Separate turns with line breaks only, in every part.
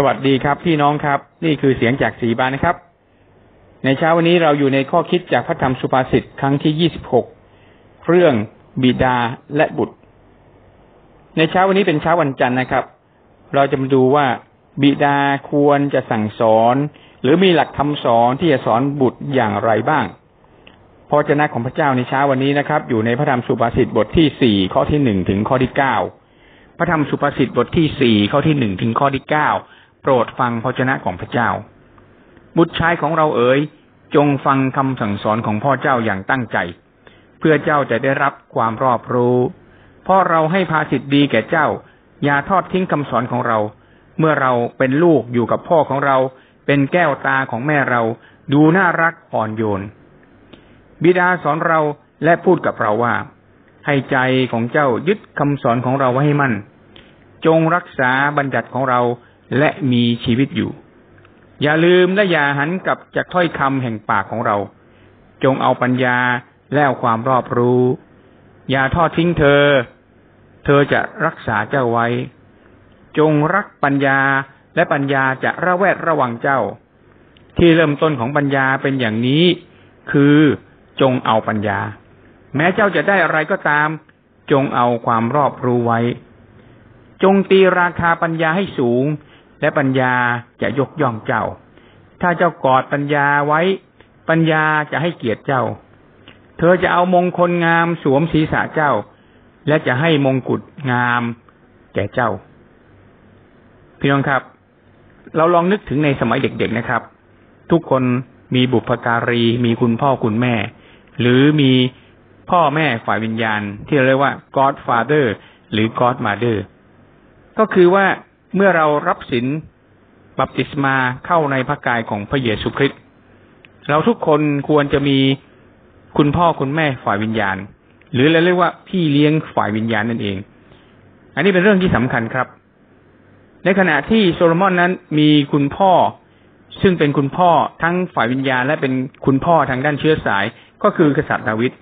สวัสดีครับ พี่น้องครับ นี่คือเสียงจากสีบานนะครับ ในเช้าวันนี้เราอยู่ในข้อคิดจากพระธรรมสุภาษิตครั้งที่ยี่สิบหกเรื่องบิดาและบุตร ในเช้าวันนี้เป็นเช้าวันจันทร์นะครับ เราจะมาดูว่า บิดาควรจะสั่งสอน หรือมีหลักคำสอนที่จะสอนบุตรอย่างไรบ้างพระเจ้าของพระเจ้าในเช้าวันนี้นะครับ อยู่ในพระธรรมสุภาษิตบทที่สี่ข้อที่หนึ่งถึงข้อที่เก้าพระธรรมสุภาษิตบทที่สี่ข้อที่หนึ่งถึงข้อที่เก้า โปรดฟังพระเจ้าของพระเจ้า บุตรชายของเราเอ๋ยจงฟังคำสั่งสอนของพ่อเจ้าอย่างตั้งใจ เพื่อเจ้าจะได้รับความรอบรู้พราะเราให้ภาสิทธิ์ดีแก่เจ้า อย่าทอดทิ้งคำสอนของเรา เมื่อเราเป็นลูกอยู่กับพ่อของเรา เป็นแก้วตาของแม่เรา ดูน่ารักอ่อนโยน บิดาสอนเราและพูดกับเราว่า ให้ใจของเจ้ายึดคำสอนของเราไว้ให้มั่น จงรักษาบัญญัติของเรา และมีชีวิตอยู่ อย่าลืมและอย่าหันกลับจากถ้อยคำแห่งปากของเรา จงเอาปัญญาและเอาความรอบรู้ อย่าทอดทิ้งเธอ เธอจะรักษาเจ้าไว้ จงรักปัญญาและปัญญาจะระแวดระวังเจ้า ที่เริ่มต้นของปัญญาเป็นอย่างนี้ คือจงเอาปัญญา แม้เจ้าจะได้อะไรก็ตาม จงเอาความรอบรู้ไว้ จงตีราคาปัญญาให้สูง และปัญญาจะยกย่องเจ้า ถ้าเจ้ากอดปัญญาไว้ ปัญญาจะให้เกียรติเจ้า เธอจะเอามงคลงามสวมศีรษะเจ้า และจะให้มงกุฎงามแก่เจ้า พี่น้องครับ เราลองนึกถึงในสมัยเด็กๆนะครับ ทุกคนมีบุพการี มีคุณพ่อคุณแม่ หรือมีพ่อแม่ฝ่ายวิญญาณ ที่เรียกว่า Godfather หรือ Godmother ก็คือว่า เมื่อเรารับศีลบัพติศมาเข้าในพระกายของพระเยซูคริสต์เราทุกคนควรจะมีคุณพ่อคุณแม่ฝ่ายวิญญาณ หรือเราเรียกว่าพี่เลี้ยงฝ่ายวิญญาณนั่นเอง อันนี้เป็นเรื่องที่สำคัญครับ ในขณะที่โซโลมอนนั้นมีคุณพ่อ ซึ่งเป็นคุณพ่อทั้งฝ่ายวิญญาณ และเป็นคุณพ่อทางด้านเชื้อสายก็คือกษัตริย์ดาวิด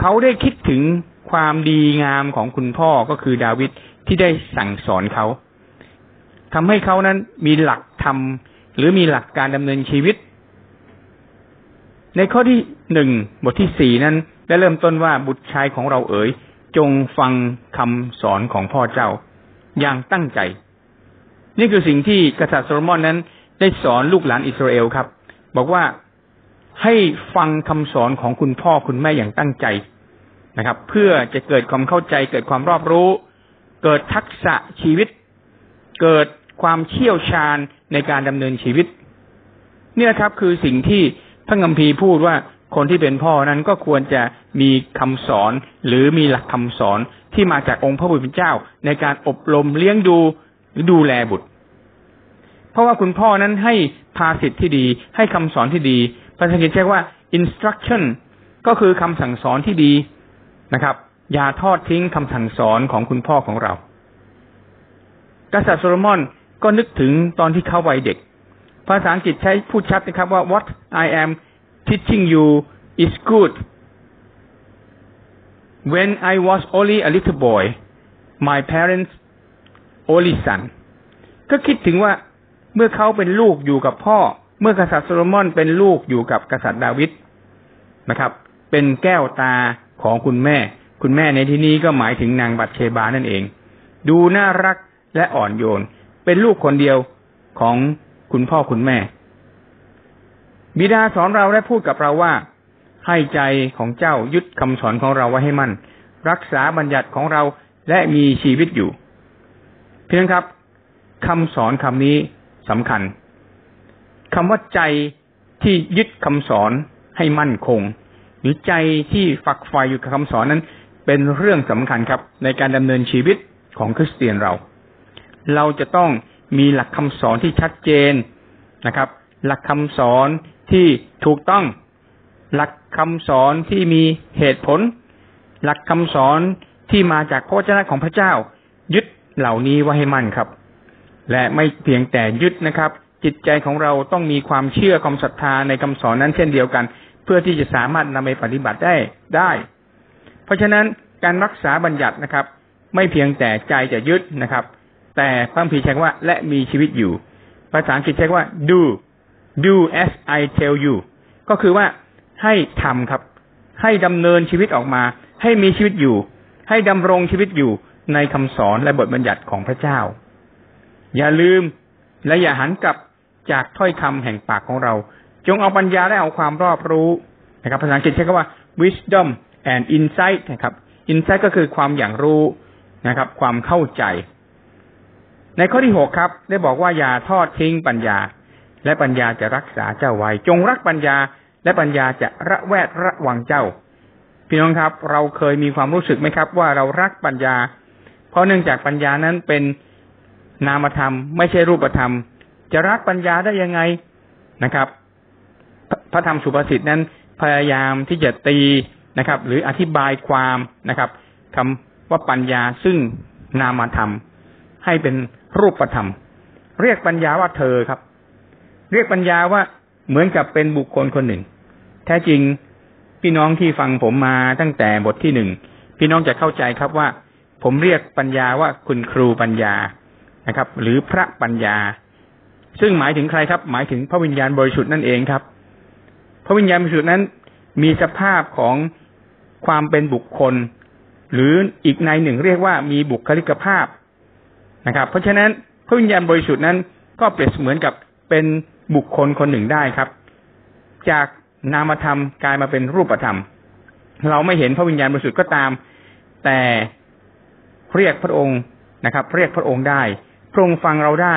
เขาได้คิดถึงความดีงามของคุณพ่อก็คือดาวิด ที่ได้สั่งสอนเขาทำให้เขานั้นมีหลักธรรมหรือมีหลักการดำเนินชีวิต ในข้อที่หนึ่งบทที่สี่นั้น ได้เริ่มต้นว่าบุตรชายของเราเอ๋ย จงฟังคำสอนของพ่อเจ้า อย่างตั้งใจ นี่คือสิ่งที่กษัตริย์โซโลมอนนั้นได้สอนลูกหลานอิสราเอลครับ บอกว่าให้ฟังคำสอนของคุณพ่อคุณแม่อย่างตั้งใจนะครับ เพื่อจะเกิดความเข้าใจเกิดความรอบรู้ เกิดทักษะชีวิต เกิดความเชี่ยวชาญในการดำเนินชีวิต เนี่ยครับคือสิ่งที่พระงัมพีพูดว่าคนที่เป็นพ่อนั้นก็ควรจะมีคำสอนหรือมีหลักคำสอนที่มาจากองค์พระผู้เป็นเจ้า ในการอบรมเลี้ยงดูหรือดูแลบุตร เพราะว่าคุณพ่อนั้นให้ภาสิทธิ์ที่ดี ให้คำสอนที่ดีภาษาอังกฤษเรียกว่า instruction ก็คือคำสั่งสอนที่ดีนะครับ อย่าทอดทิ้งคำสั่งสอนของคุณพ่อของเรา กษัตริย์โซโลมอนก็นึกถึงตอนที่เขาวัยเด็ก ภาษาอังกฤษใช้พูดชัดนะครับว่า what I am teaching you is good when I was only a little boy my parents only son ก็คิดถึงว่าเมื่อเขาเป็นลูกอยู่กับพ่อ เมื่อกษัตริย์โซโลมอนเป็นลูกอยู่กับกษัตริย์ดาวิดนะครับ เป็นแก้วตาของคุณแม่ คุณแม่ในที่นี้ก็หมายถึงนางบัตเชบานั่นเอง ดูน่ารักและอ่อนโยน เป็นลูกคนเดียวของคุณพ่อคุณแม่ บิดาสอนเราและพูดกับเราว่า ให้ใจของเจ้ายึดคำสอนของเราไว้ให้มั่น รักษาบัญญัติของเราและมีชีวิตอยู่ เพียงครับคำสอนคำนี้สำคัญคำว่าใจที่ยึดคำสอนให้มั่นคง หรือใจที่ฝักใฝ่อยู่กับคำสอนนั้น เป็นเรื่องสำคัญครับ ในการดำเนินชีวิตของคริสเตียนเรา เราจะต้องมีหลักคำสอนที่ชัดเจนนะครับ หลักคำสอนที่ถูกต้อง หลักคำสอนที่มีเหตุผล หลักคำสอนที่มาจากพระเจ้าของพระเจ้า ยึดเหล่านี้ไว้ให้มั่นครับ และไม่เพียงแต่ยึดนะครับ จิตใจของเราต้องมีความเชื่อความศรัทธาในคำสอนนั้นเช่นเดียวกัน เพื่อที่จะสามารถนำไปปฏิบัติได้ได้ เพราะฉะนั้นการรักษาบัญญัตินะครับ ไม่เพียงแต่ใจจะยึดนะครับ แต่พระพีใช้ว่าและมีชีวิตอยู่ ภาษาอังกฤษใช้ว่า do do as I tell you ก็คือว่าให้ทำครับ ให้ดำเนินชีวิตออกมา ให้มีชีวิตอยู่ ให้ดำรงชีวิตอยู่ในคำสอนและบทบัญญัติของพระเจ้า อย่าลืมและอย่าหันกลับจากถ้อยคำแห่งปากของเรา จงเอาปัญญาและเอาความรอบรู้นะครับภาษาอังกฤษใช้คำว่า wisdom and insight นะครับ insight ก็คือความอย่างรู้นะครับ ความเข้าใจ ในข้อที่หกครับ ได้บอกว่าอย่าทอดทิ้งปัญญา และปัญญาจะรักษาเจ้าไว้ จงรักปัญญา และปัญญาจะระแวดระวังเจ้า พี่น้องครับ เราเคยมีความรู้สึกไหมครับ ว่าเรารักปัญญา เพราะเนื่องจากปัญญานั้นเป็นนามธรรม ไม่ใช่รูปธรรม จะรักปัญญาได้ยังไงนะครับ พระธรรมสุภาษิตนั้น พยายามที่จะตี นะครับ หรืออธิบายความนะครับคำว่าปัญญาซึ่งนามธรรม ให้เป็นรูปธรรม เรียกปัญญาว่าเธอครับ เรียกปัญญาว่าเหมือนกับเป็นบุคคลคนหนึ่ง แท้จริงพี่น้องที่ฟังผมมาตั้งแต่บทที่หนึ่งพี่น้องจะเข้าใจครับว่า ผมเรียกปัญญาว่าคุณครูปัญญานะครับ หรือพระปัญญา ซึ่งหมายถึงใครครับ หมายถึงพระวิญญาณบริสุทธิ์นั่นเองครับ พระวิญญาณบริสุทธิ์นั้นมีสภาพของ ความเป็นบุคคล หรืออีกในหนึ่งเรียกว่ามีบุคลิกภาพนะครับ เพราะฉะนั้นพระวิญญาณบริสุทธิ์นั้นก็เปรียบเสมือนกับเป็นบุคคลคนหนึ่งได้ครับ จากนามธรรมกลายมาเป็นรูปธรรม เราไม่เห็นพระวิญญาณบริสุทธิ์ก็ตาม แต่เรียกพระองค์นะครับ เรียกพระองค์ได้พระองค์ฟังเราได้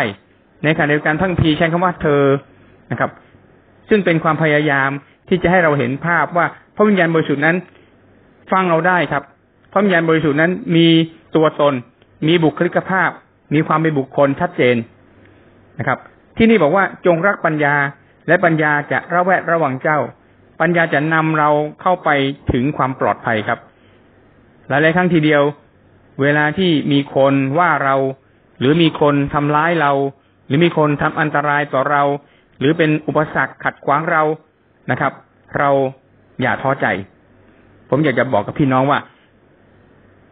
ในขณะเดียวกันทั้งพีใช้คำว่าเธอนะครับ ซึ่งเป็นความพยายามที่จะให้เราเห็นภาพว่าพระวิญญาณบริสุทธิ์นั้น ฟังเราได้ครับพราะวิญญาณบริสุทธิ์นั้นมีตัวตน มีบุคลิกภาพ มีความเป็นบุคคลชัดเจนนะครับ ที่นี่บอกว่าจงรักปัญญาและปัญญาจะระแวดระวังเจ้า ปัญญาจะนำเราเข้าไปถึงความปลอดภัยครับ หลายๆครั้งทีเดียว เวลาที่มีคนว่าเรา หรือมีคนทำร้ายเรา หรือมีคนทำอันตรายต่อเรา หรือเป็นอุปสรรคขัดขวางเรานะครับ เราอย่าท้อใจ ผมอยากจะบอกกับพี่น้องว่า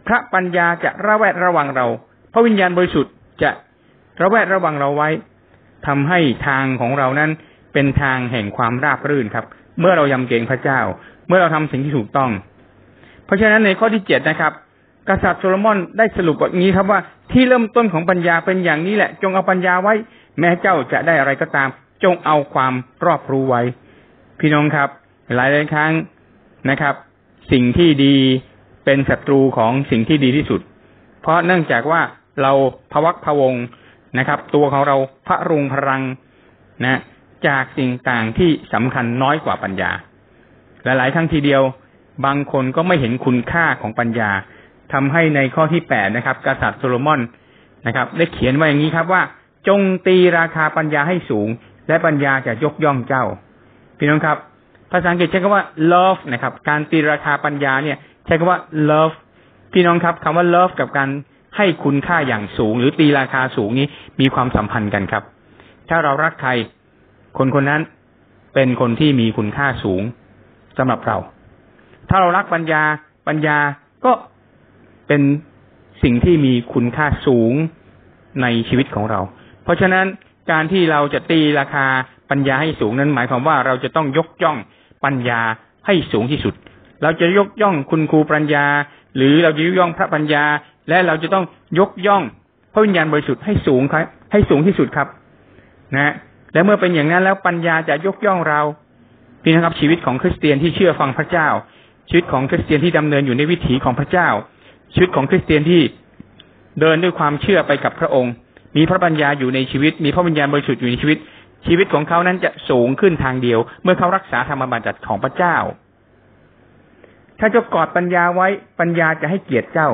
พระปัญญาจะระแวดระวังเรา พระวิญญาณบริสุทธิ์จะระแวดระวังเราไว้ทำให้ทางของเรานั้นเป็นทางแห่งความราบรื่นครับ เมื่อเรายำเกรงพระเจ้า เมื่อเราทำสิ่งที่ถูกต้อง เพราะฉะนั้นในข้อที่เจ็ดนะครับ กษัตริย์โซโลมอนได้สรุปแบบนี้ครับว่าที่เริ่มต้นของปัญญาเป็นอย่างนี้แหละ จงเอาปัญญาไว้ แม้เจ้าจะได้อะไรก็ตาม จงเอาความรอบรู้ไว้ พี่น้องครับ หลายหลายครั้งนะครับ สิ่งที่ดีเป็นศัตรูของสิ่งที่ดีที่สุด เพราะเนื่องจากว่าเราพวักพวงนะครับ ตัวของเราพระรุงพรังนะ จากสิ่งต่างที่สำคัญน้อยกว่าปัญญา หลายๆครั้งทีเดียว บางคนก็ไม่เห็นคุณค่าของปัญญาทำให้ในข้อที่แปดนะครับ กษัตริย์โซโลมอนนะครับ ได้เขียนไว้อย่างนี้ครับว่า จงตีราคาปัญญาให้สูง และปัญญาจะยกย่องเจ้าพี่น้องครับ ภาษาอังกฤษใช้คำว่า love นะครับ การตีราคาปัญญาเนี่ย ใช้คำว่า love พี่น้องครับคำว่า love กับการให้คุณค่าอย่างสูง หรือตีราคาสูงนี้มีความสัมพันธ์กันครับ ถ้าเรารักใคร คนคนนั้นเป็นคนที่มีคุณค่าสูงสำหรับเรา ถ้าเรารักปัญญาปัญญาก็เป็นสิ่งที่มีคุณค่าสูงในชีวิตของเรา เพราะฉะนั้นการที่เราจะตีราคาปัญญาให้สูงนั้นหมายความว่าเราจะต้องยกย่อง ปัญญาให้สูงที่สุด เราจะยกย่องคุณครูปัญญา หรือเราจะยกย่องพระปัญญา และเราจะต้องยกย่องพระวิญญาณบริสุทธิ์ให้สูงครับให้สูงที่สุดครับ นะและเมื่อเป็นอย่างนั้นแล้วปัญญาจะยกย่องเราพี่นะครับชีวิตของคริสเตียนที่เชื่อฟังพระเจ้า ชีวิตของคริสเตียนที่ดำเนินอยู่ในวิถีของพระเจ้า ชีวิตของคริสเตียนที่เดินด้วยความเชื่อไปกับพระองค์ มีพระปัญญาอยู่ในชีวิต มีพระปัญญาบริสุทธิ์อยู่ในชีวิต ชีวิตของเขานั้นจะสูงขึ้นทางเดียว เมื่อเขารักษาธรรมบัญญัติของพระเจ้า ถ้าจะกอดปัญญาไว้ปัญญาจะให้เกียรติเจ้า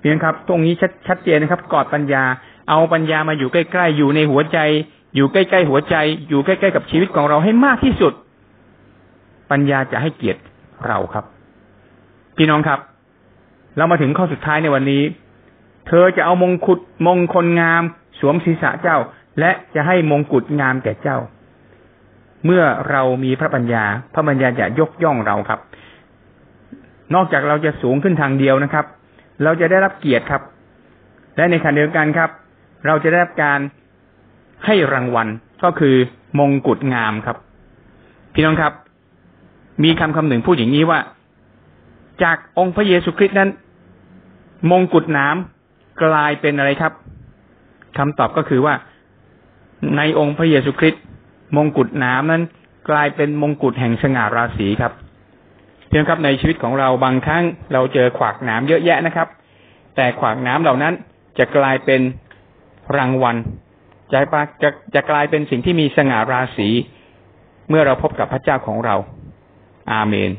เพียงครับ ตรงนี้ชัดชัดเจนนะครับ กอดปัญญา เอาปัญญามาอยู่ใกล้ๆอยู่ในหัวใจ อยู่ใกล้ๆหัวใจ อยู่ใกล้ๆกับชีวิตของเราให้มากที่สุด ปัญญาจะให้เกียรติเราครับ พี่น้องครับ เรามาถึงข้อสุดท้ายในวันนี้ เธอจะเอามงกุฎมงคลงาม สวมศีรษะเจ้า และจะให้มงกุฎงามแก่เจ้า เมื่อเรามีพระปัญญา พระปัญญาจะยกย่องเราครับ นอกจากเราจะสูงขึ้นทางเดียวนะครับ เราจะได้รับเกียรติครับ และในขณะเดียวกันครับ เราจะได้รับการให้รางวัลก็คือมงกุฎงามครับ พี่น้องครับ มีคำคำหนึ่งพูดอย่างนี้ว่า จากองค์พระเยซูคริสต์นั้น มงกุฎน้ำกลายเป็นอะไรครับคำตอบก็คือว่า ในองค์พระเยซูคริสต์มงกุฎน้ำนั้น กลายเป็นมงกุฎแห่งสง่าราศีครับเพียงครับในชีวิตของเราบางครั้งเราเจอขวากน้ำเยอะแยะนะครับ แต่ขวากน้ำเหล่านั้นจะกลายเป็นรางวัลจะจะจะกลายเป็นสิ่งที่มีสง่าราศีเมื่อเราพบกับพระเจ้าของเรา อาเมน